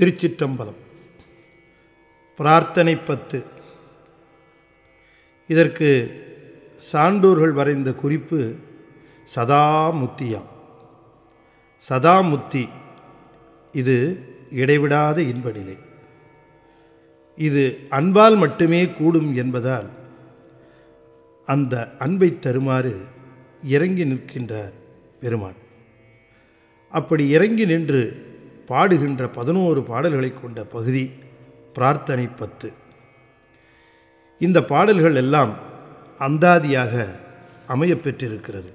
திருச்சிற்றம்பலம். பிரார்த்தனை பத்து. இதற்கு சான்றோர்கள் வரைந்த குறிப்பு சதாமுத்தியாம். சதாமுத்தி இது இடைவிடாத இன்பநிலை. இது அன்பால் மட்டுமே கூடும் என்பதால் அந்த அன்பை தருமாறு இறங்கி நிற்கின்றார் பெருமான். அப்படி இறங்கி நின்று பாடுகின்ற பதினோரு பாடல்களை கொண்ட பகுதி பிரார்த்தனை பத்து. இந்த பாடல்கள் எல்லாம் அந்தாதியாக அமையப்பெற்றிருக்கிறது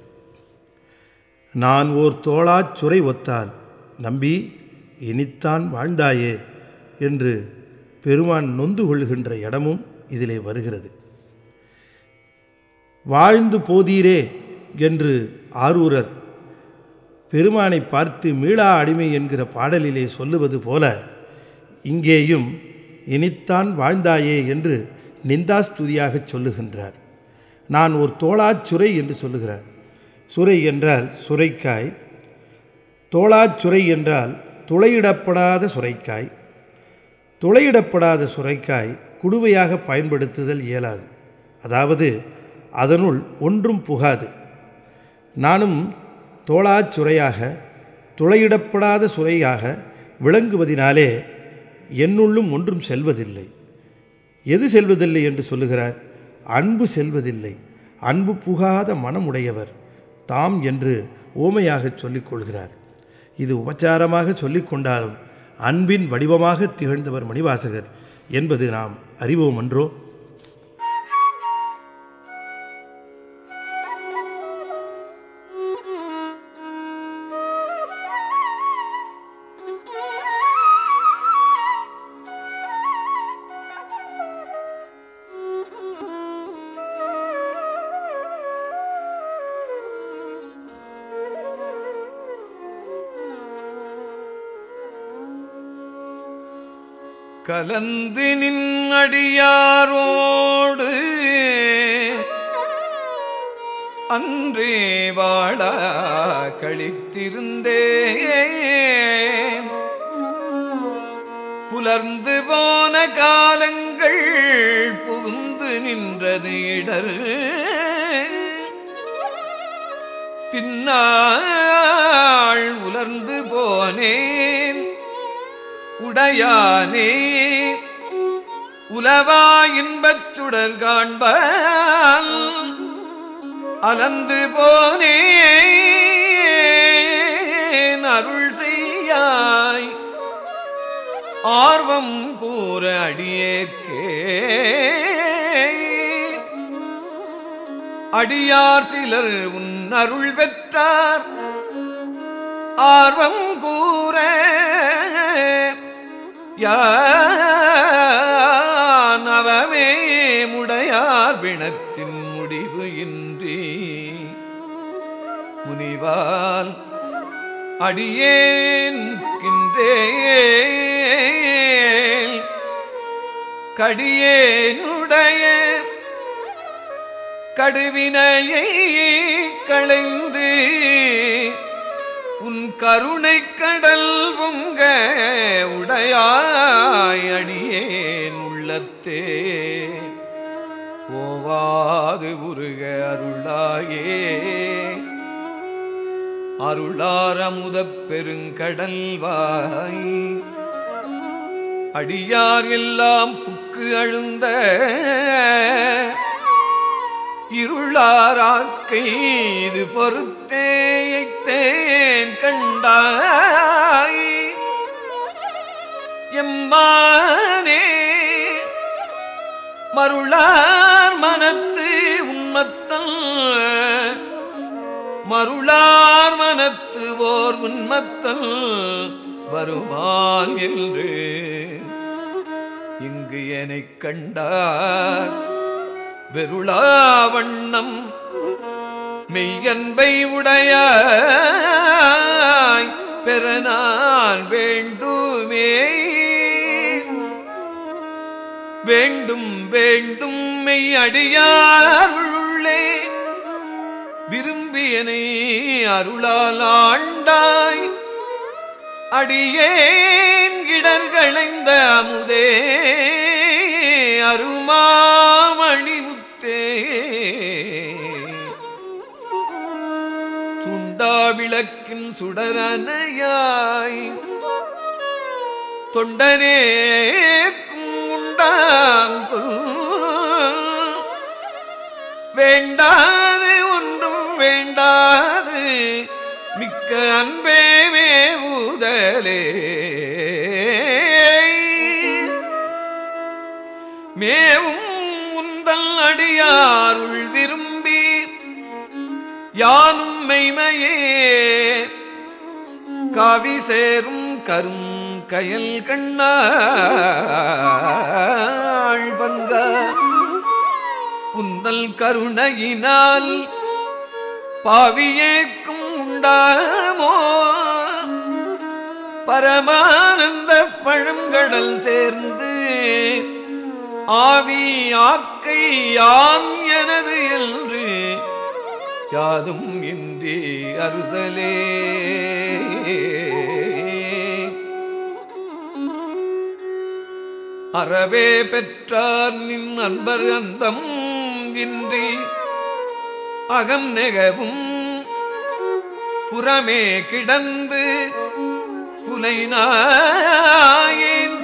நான் ஓர் தோளாச் சுரை ஒத்தால் நம்பி இனித்தான் வாழ்ந்தாயே என்று பெருமான் நொந்து கொள்கின்ற இடமும் இதிலே வருகிறது. வாழ்ந்து போதீரே என்று ஆரூரர் பெருமானை பார்த்து மீளா அடிமை என்கிற பாடலிலே சொல்லுவது போல இங்கேயும் இனித்தான் வாழ்ந்தாயே என்று நிந்தாஸ்துதியாகச் சொல்லுகின்றார். நான் ஒரு தோளாச்சுரை என்று சொல்லுகிறார். சுரை என்றால் சுரைக்காய் தோளாச்சுரை என்றால் துளையிடப்படாத சுரைக்காய். துளையிடப்படாத சுரைக்காய் குடுவையாக பயன்படுத்துதல் இயலாது. அதாவது அதனுள் ஒன்றும் புகாது. நானும் தோளாச் சுரையாக துளையிடப்படாத சுரையாக விளங்குவதினாலே என்னுள்ளும் ஒன்றும் செல்வதில்லை. எது செல்வதில்லை என்று சொல்லுகிறார்? அன்பு செல்வதில்லை. அன்பு புகாத மனமுடையவர் தாம் என்று ஓமையாக சொல்லிக் கொள்கிறார். இது உபச்சாரமாக சொல்லிக்கொண்டாலும் அன்பின் வடிவமாக திகழ்ந்தவர் மணிவாசகர் என்பது நாம் அறிவோம் என்றோ கலந்து நின்னடியாரோடு அன்றே வாழ கழித்திருந்தேன். புலர்ந்து போன காலங்கள் புகுந்து நின்றது இடர். பின்னாள் உலர்ந்து போனேன். உடையானே உலவா இன்பச்சுடர் காண்பால் அலந்து போனேன் அருள் செய்யாய். ஆர்வம் கூற அடியேற்கே அடியார் சிலர் உன் அருள் பெற்றார். ஆர்வம் கூற யானவமே முடையார் பிணத்தின் முடிவு இன்றி. முனிவால் அடியேன் கடியேனுடைய கடுவினையை களைந்து உன் கருணை கடல் உங்க ஓவாது உருக அருளாயே. அருளாரமுதப் பெருங்கடல்வாய் அடியார் எல்லாம் புக்கு அழுந்த இருளாராக்கை இது பொறுத்தேயத்தேன் கண்டாய். எம்மானே மருளார் மனத்து மருளார் மனத்து ஓர் உன்மத்தல் வருமால் என்று. இங்கு எனக் கண்டார் வெருளாவண்ணம் மெய்யன்பை உடைய பெற நான் வேண்டுமே. வேண்டும் வேண்டும் மெய் அருளே விரும்பியனை அருளால் ஆண்டாய். அடியேன் இடர்களைந்த அமுதே அருமாமணி முத்தே துண்டா விளக்கின் சுடரனையாய் தொண்டனே உண்டாங்கு வேண்டாது ஒன்றும் வேண்டாது. மிக்க அன்பே மேவுதலே. மேவும் உந்தல் அடியாருள் விரும்பி யானும் மெய்மையே. காவி சேரும் கரும் கயல் கண்ணாள் பங்க உந்தல் கருணையினால் பாவியேக்கும் உண்டாமோ? பரமானந்த பழங்கடல் சேர்ந்து ஆவி ஆக்கை யான் எனது என்று யாதும் இன்றி அறுதலே அறவே பெற்றார் நின் அன்பர் அந்தம் இன்றி அகம் நெகவும் புறமே கிடந்து புலைநாயேன்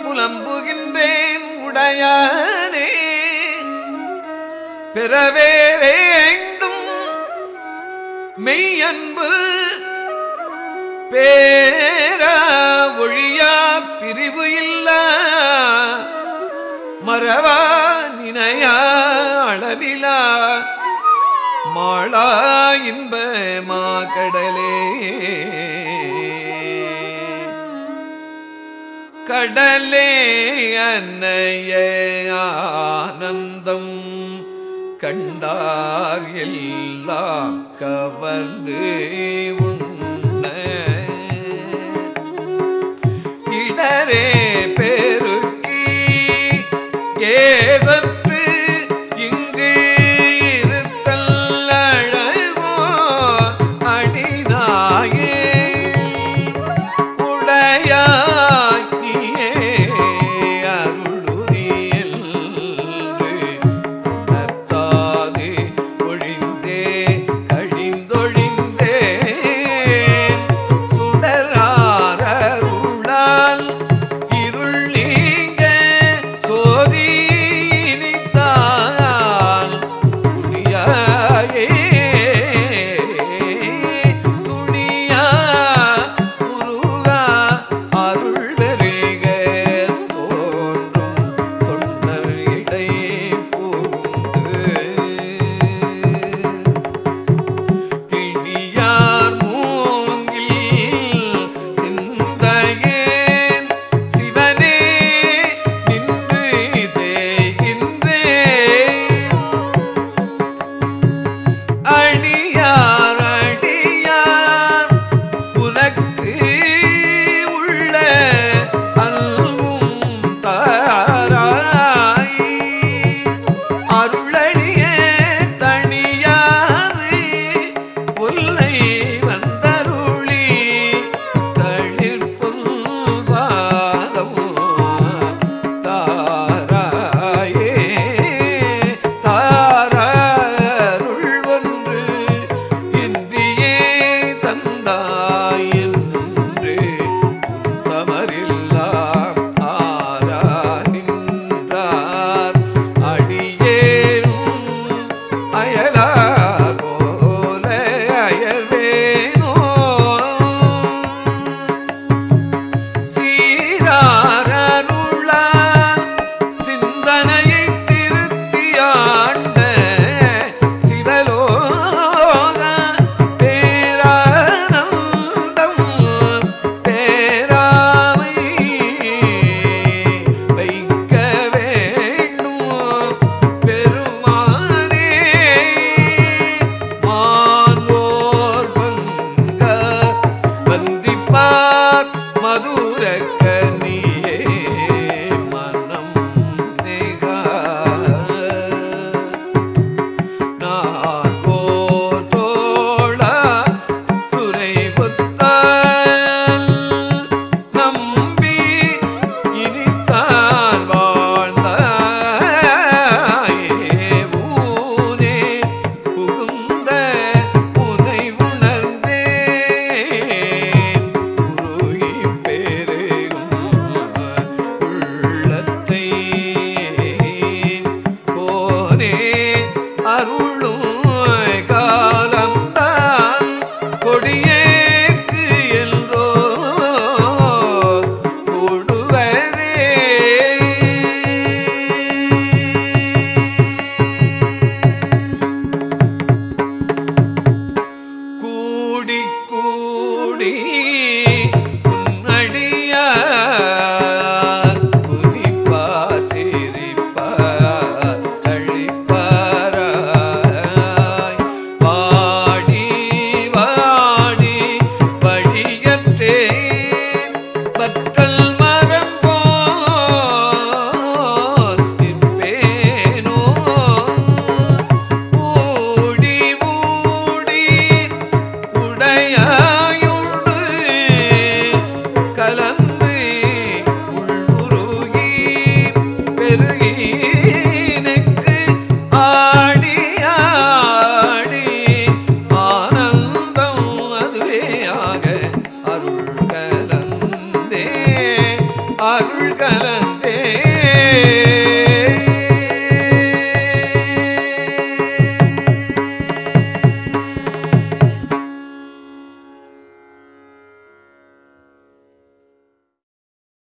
புலம்புகின்றேன் உடையானே. பெறவே வேண்டும் மெய் பேரா ஒழியா பிரிவு இல்ல. மறவா நினையா மாவிலா மாளா இன்ப மாகடலே. கடலே அன்னைய ஆனந்தம் கண்டார் எல்லாம் கவர்ந்து உண்ண. இடரே பெருக்கி ஏ சொல்லி ஆ